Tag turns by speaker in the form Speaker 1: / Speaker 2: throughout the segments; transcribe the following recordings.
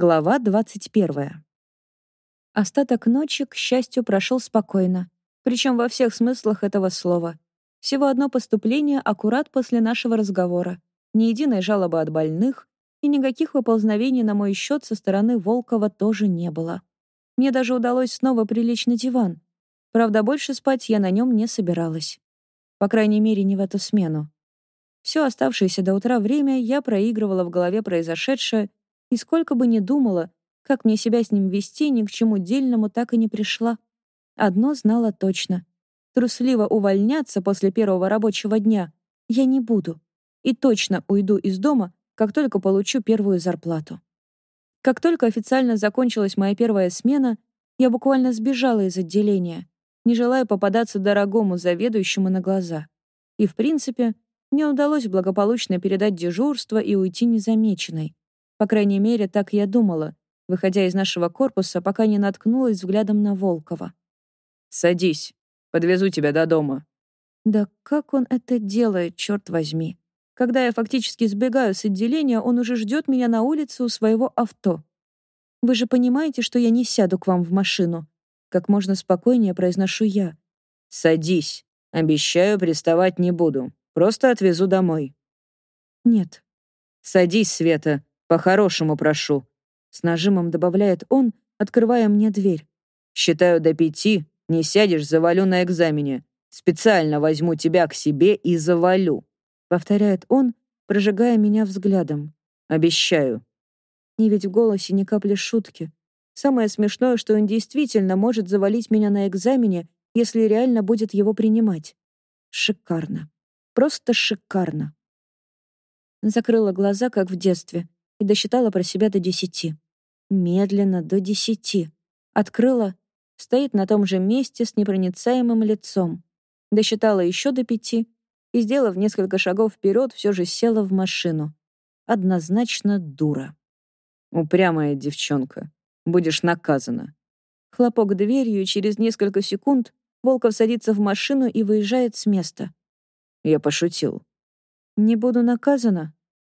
Speaker 1: Глава 21. Остаток ночи, к счастью, прошел спокойно. Причем во всех смыслах этого слова. Всего одно поступление аккурат после нашего разговора. Ни единой жалобы от больных, и никаких выползновений на мой счет со стороны Волкова тоже не было. Мне даже удалось снова прилечь на диван. Правда, больше спать я на нем не собиралась. По крайней мере, не в эту смену. Все оставшееся до утра время я проигрывала в голове произошедшее, и сколько бы ни думала, как мне себя с ним вести, ни к чему дельному так и не пришла. Одно знала точно. Трусливо увольняться после первого рабочего дня я не буду. И точно уйду из дома, как только получу первую зарплату. Как только официально закончилась моя первая смена, я буквально сбежала из отделения, не желая попадаться дорогому заведующему на глаза. И, в принципе, мне удалось благополучно передать дежурство и уйти незамеченной. По крайней мере, так я думала, выходя из нашего корпуса, пока не наткнулась взглядом на Волкова.
Speaker 2: «Садись, подвезу тебя до дома».
Speaker 1: Да как он это делает, черт возьми? Когда я фактически сбегаю с отделения, он уже ждет меня на улице у своего авто. Вы же понимаете, что я не сяду к вам в машину. Как можно спокойнее произношу я.
Speaker 2: «Садись. Обещаю, приставать не буду. Просто отвезу домой».
Speaker 1: «Нет».
Speaker 2: «Садись, Света. По-хорошему прошу. С нажимом добавляет он, открывая мне дверь. Считаю до пяти, не сядешь, завалю на экзамене. Специально возьму тебя к себе и завалю. Повторяет он, прожигая меня взглядом. Обещаю.
Speaker 1: И ведь в голосе ни капли шутки. Самое смешное, что он действительно может завалить меня на экзамене, если реально будет его принимать. Шикарно. Просто шикарно. Закрыла глаза, как в детстве, и досчитала про себя до десяти. Медленно, до десяти. Открыла, стоит на том же месте с непроницаемым лицом. Досчитала еще до пяти и, сделав несколько шагов вперед, все же села в машину. Однозначно дура.
Speaker 2: «Упрямая девчонка. Будешь наказана».
Speaker 1: Хлопок дверью, и через несколько секунд Волков садится в машину и выезжает с места.
Speaker 2: Я пошутил.
Speaker 1: «Не буду наказана?»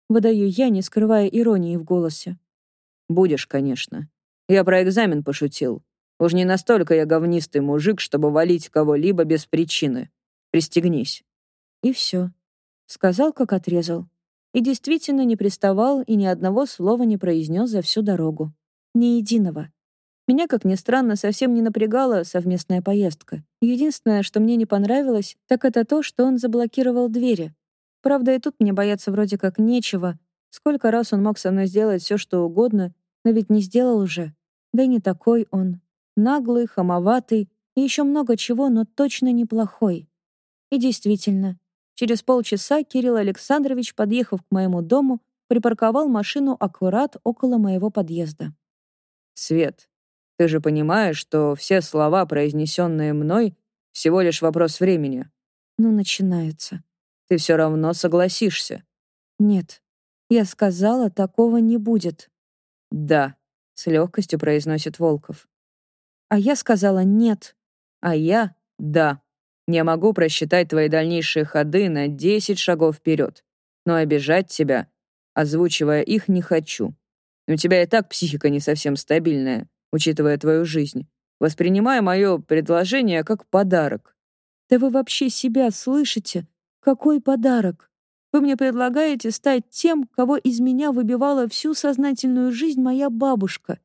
Speaker 1: Выдаю я, не скрывая иронии в голосе.
Speaker 2: «Будешь, конечно. Я про экзамен пошутил. Уж не настолько я говнистый мужик, чтобы валить кого-либо без причины. Пристегнись».
Speaker 1: И все. Сказал, как отрезал. И действительно не приставал и ни одного слова не произнес за всю дорогу. Ни единого. Меня, как ни странно, совсем не напрягала совместная поездка. Единственное, что мне не понравилось, так это то, что он заблокировал двери, Правда, и тут мне бояться вроде как нечего. Сколько раз он мог со мной сделать все, что угодно, но ведь не сделал уже. Да и не такой он. Наглый, хамоватый и еще много чего, но точно неплохой. И действительно, через полчаса Кирилл Александрович, подъехав к моему дому, припарковал машину аккурат около моего подъезда.
Speaker 2: «Свет, ты же понимаешь, что все слова, произнесенные мной, всего лишь вопрос времени?»
Speaker 1: Ну, начинается
Speaker 2: ты все равно согласишься.
Speaker 1: Нет, я сказала, такого не будет.
Speaker 2: Да, с легкостью произносит Волков.
Speaker 1: А я сказала нет.
Speaker 2: А я — да. Я могу просчитать твои дальнейшие ходы на 10 шагов вперед, но обижать тебя, озвучивая их, не хочу. У тебя и так психика не совсем стабильная, учитывая твою жизнь. Воспринимай мое предложение как подарок.
Speaker 1: Да вы вообще себя слышите? Какой подарок? Вы мне предлагаете стать тем, кого из меня выбивала всю сознательную жизнь моя бабушка.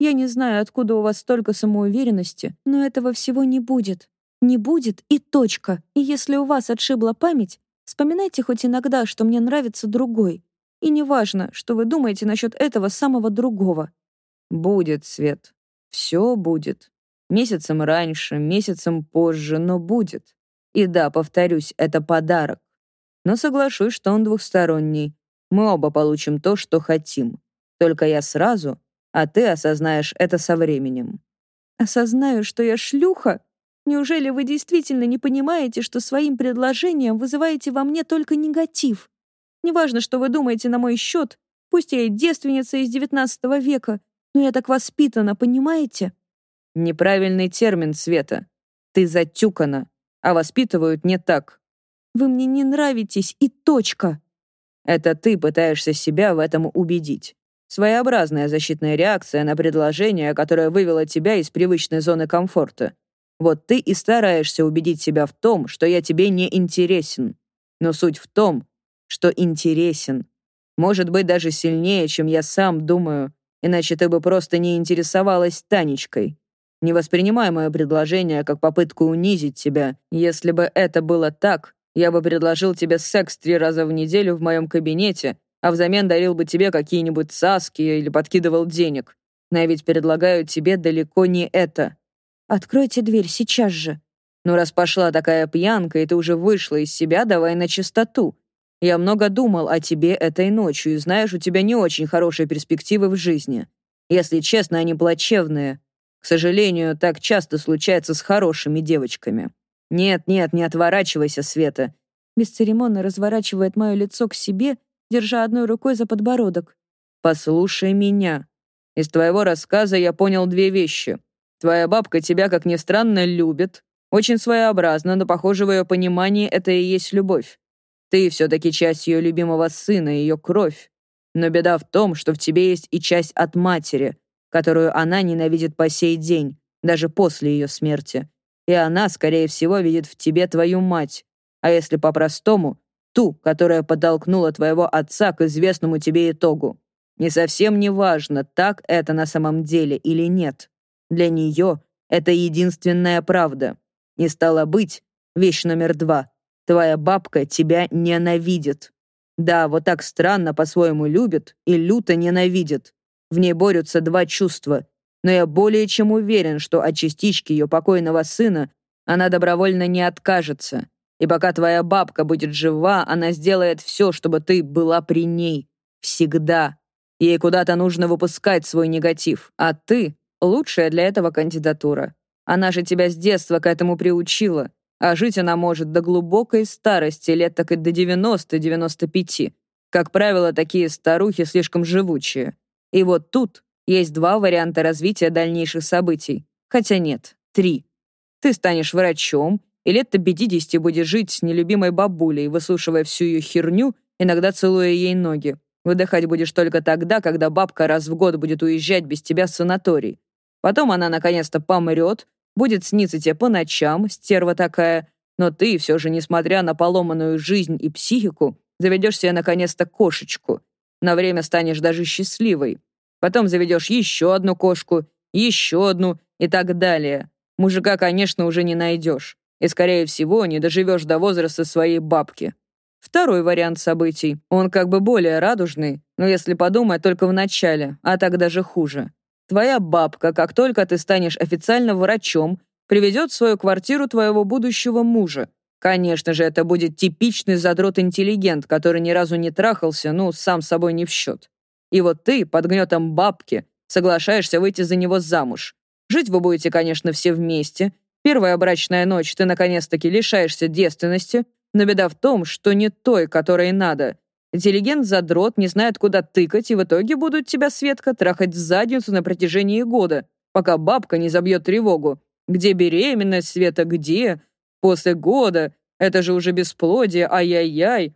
Speaker 1: Я не знаю, откуда у вас столько самоуверенности, но этого всего не будет. Не будет и точка. И если у вас отшибла память, вспоминайте хоть иногда, что мне нравится другой. И неважно, что вы думаете насчет этого самого другого.
Speaker 2: Будет, Свет. Все будет. Месяцем раньше, месяцем позже, но будет. И да, повторюсь, это подарок. Но соглашусь, что он двухсторонний. Мы оба получим то, что хотим. Только я сразу, а ты осознаешь это со временем.
Speaker 1: Осознаю, что я шлюха? Неужели вы действительно не понимаете, что своим предложением вызываете во мне только негатив? Неважно, что вы думаете на мой счет, пусть я и девственница из XIX века, но я так воспитана, понимаете?
Speaker 2: Неправильный термин, Света. Ты затюкана а воспитывают не так.
Speaker 1: Вы мне не нравитесь, и точка.
Speaker 2: Это ты пытаешься себя в этом убедить. Своеобразная защитная реакция на предложение, которое вывело тебя из привычной зоны комфорта. Вот ты и стараешься убедить себя в том, что я тебе не интересен. Но суть в том, что интересен. Может быть, даже сильнее, чем я сам думаю, иначе ты бы просто не интересовалась Танечкой. Не воспринимай мое предложение как попытку унизить тебя. Если бы это было так, я бы предложил тебе секс три раза в неделю в моем кабинете, а взамен дарил бы тебе какие-нибудь цаски или подкидывал денег. Но я ведь предлагаю тебе далеко не это.
Speaker 1: Откройте дверь сейчас же.
Speaker 2: Ну, раз пошла такая пьянка, и ты уже вышла из себя, давай на чистоту. Я много думал о тебе этой ночью, и знаешь, у тебя не очень хорошие перспективы в жизни. Если честно, они плачевные. К сожалению, так часто случается с хорошими девочками. Нет, нет, не отворачивайся, Света.
Speaker 1: Бесцеремонно разворачивает мое лицо к себе, держа одной рукой за подбородок.
Speaker 2: Послушай меня. Из твоего рассказа я понял две вещи. Твоя бабка тебя, как ни странно, любит. Очень своеобразно, но, похоже, в ее понимании это и есть любовь. Ты все-таки часть ее любимого сына, ее кровь. Но беда в том, что в тебе есть и часть от матери, которую она ненавидит по сей день, даже после ее смерти. И она, скорее всего, видит в тебе твою мать. А если по-простому, ту, которая подтолкнула твоего отца к известному тебе итогу. Не совсем не важно, так это на самом деле или нет. Для нее это единственная правда. Не стало быть, вещь номер два. Твоя бабка тебя ненавидит. Да, вот так странно по-своему любит и люто ненавидит. В ней борются два чувства. Но я более чем уверен, что от частички ее покойного сына она добровольно не откажется. И пока твоя бабка будет жива, она сделает все, чтобы ты была при ней. Всегда. Ей куда-то нужно выпускать свой негатив. А ты — лучшая для этого кандидатура. Она же тебя с детства к этому приучила а жить она может до глубокой старости, лет так и до 90-95. Как правило, такие старухи слишком живучие. И вот тут есть два варианта развития дальнейших событий. Хотя нет, три. Ты станешь врачом, и лет до 50 будешь жить с нелюбимой бабулей, выслушивая всю ее херню, иногда целуя ей ноги. Выдыхать будешь только тогда, когда бабка раз в год будет уезжать без тебя в санаторий. Потом она наконец-то помрет, Будет сниться тебе по ночам, стерва такая, но ты все же, несмотря на поломанную жизнь и психику, заведешь себе наконец-то кошечку. На время станешь даже счастливой. Потом заведешь еще одну кошку, еще одну и так далее. Мужика, конечно, уже не найдешь. И, скорее всего, не доживешь до возраста своей бабки. Второй вариант событий. Он как бы более радужный, но если подумать, только в начале, а так даже хуже. Твоя бабка, как только ты станешь официально врачом, приведет в свою квартиру твоего будущего мужа. Конечно же, это будет типичный задрот-интеллигент, который ни разу не трахался, ну, сам собой не в счет. И вот ты, под гнетом бабки, соглашаешься выйти за него замуж. Жить вы будете, конечно, все вместе. Первая брачная ночь ты наконец-таки лишаешься девственности, но беда в том, что не той, которой надо. Интеллигент-задрот не знает, куда тыкать, и в итоге будут тебя, Светка, трахать в задницу на протяжении года, пока бабка не забьет тревогу. Где беременность, Света, где? После года. Это же уже бесплодие, ай-яй-яй.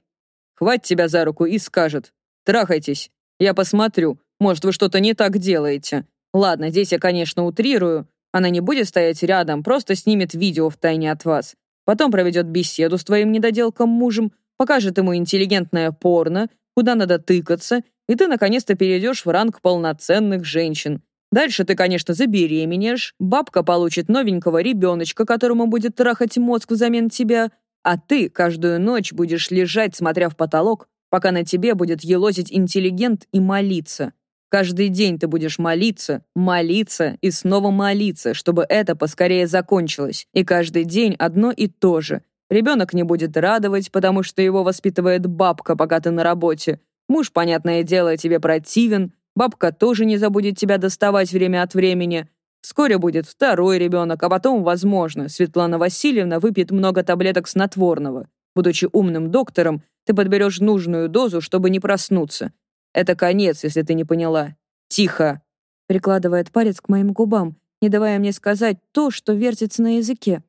Speaker 2: Хватит тебя за руку и скажет. Трахайтесь. Я посмотрю. Может, вы что-то не так делаете. Ладно, здесь я, конечно, утрирую. Она не будет стоять рядом, просто снимет видео в тайне от вас. Потом проведет беседу с твоим недоделком мужем, покажет ему интеллигентное порно, куда надо тыкаться, и ты наконец-то перейдешь в ранг полноценных женщин. Дальше ты, конечно, забеременеешь, бабка получит новенького ребеночка, которому будет трахать мозг взамен тебя, а ты каждую ночь будешь лежать, смотря в потолок, пока на тебе будет елозить интеллигент и молиться. Каждый день ты будешь молиться, молиться и снова молиться, чтобы это поскорее закончилось. И каждый день одно и то же. Ребенок не будет радовать, потому что его воспитывает бабка, пока ты на работе. Муж, понятное дело, тебе противен. Бабка тоже не забудет тебя доставать время от времени. Вскоре будет второй ребенок, а потом, возможно, Светлана Васильевна выпьет много таблеток снотворного. Будучи умным доктором, ты подберешь нужную дозу, чтобы не проснуться. Это конец, если ты не поняла. Тихо!»
Speaker 1: Прикладывает палец к моим губам, не давая мне сказать то, что вертится на языке.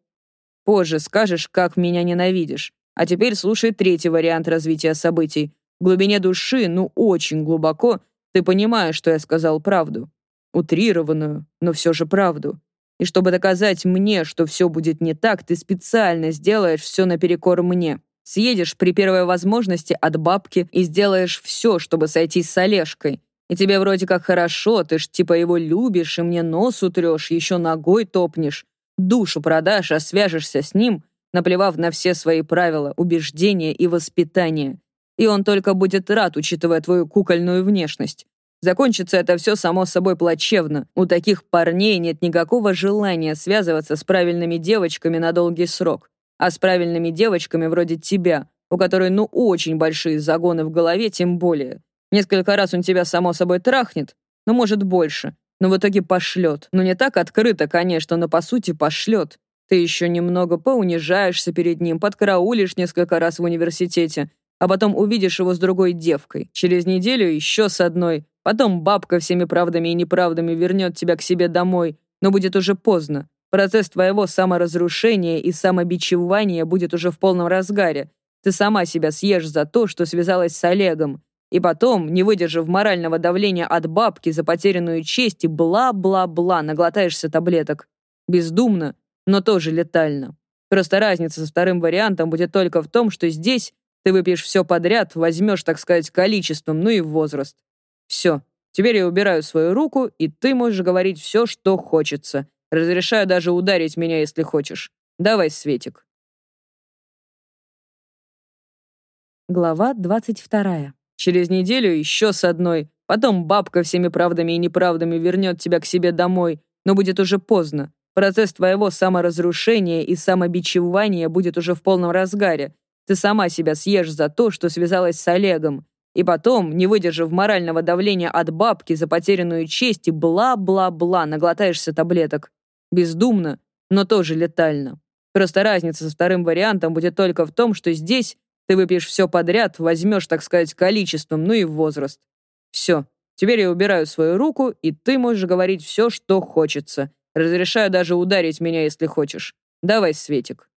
Speaker 2: Позже скажешь, как меня ненавидишь. А теперь слушай третий вариант развития событий. В глубине души, ну очень глубоко, Ты понимаешь, что я сказал правду. Утрированную, но все же правду. И чтобы доказать мне, что все будет не так, ты специально сделаешь все наперекор мне. Съедешь при первой возможности от бабки и сделаешь все, чтобы сойтись с Олежкой. И тебе вроде как хорошо, ты ж типа его любишь, и мне нос утрешь, еще ногой топнешь. Душу продашь, а свяжешься с ним, наплевав на все свои правила, убеждения и воспитание. И он только будет рад, учитывая твою кукольную внешность. Закончится это все само собой плачевно. У таких парней нет никакого желания связываться с правильными девочками на долгий срок. А с правильными девочками вроде тебя, у которой ну очень большие загоны в голове, тем более. Несколько раз он тебя само собой трахнет, ну может больше, но в итоге пошлет. Ну не так открыто, конечно, но по сути пошлет. Ты еще немного поунижаешься перед ним, подкраулишь несколько раз в университете, а потом увидишь его с другой девкой. Через неделю еще с одной, Потом бабка всеми правдами и неправдами вернет тебя к себе домой, но будет уже поздно. Процесс твоего саморазрушения и самобичевания будет уже в полном разгаре. Ты сама себя съешь за то, что связалась с Олегом. И потом, не выдержав морального давления от бабки за потерянную честь и бла-бла-бла, наглотаешься таблеток. Бездумно, но тоже летально. Просто разница со вторым вариантом будет только в том, что здесь ты выпьешь все подряд, возьмешь, так сказать, количеством, ну и возраст. Все, теперь я убираю свою руку, и ты можешь говорить все, что хочется. Разрешаю даже ударить меня, если хочешь. Давай, Светик.
Speaker 1: Глава двадцать вторая.
Speaker 2: Через неделю еще с одной. Потом бабка всеми правдами и неправдами вернет тебя к себе домой, но будет уже поздно. Процесс твоего саморазрушения и самобичевания будет уже в полном разгаре. Ты сама себя съешь за то, что связалась с Олегом. И потом, не выдержав морального давления от бабки за потерянную честь и бла-бла-бла, наглотаешься таблеток. Бездумно, но тоже летально. Просто разница со вторым вариантом будет только в том, что здесь ты выпьешь все подряд, возьмешь, так сказать, количеством, ну и возраст. Все. Теперь я убираю свою руку, и ты можешь говорить все, что хочется. Разрешаю даже ударить меня, если хочешь. Давай, Светик.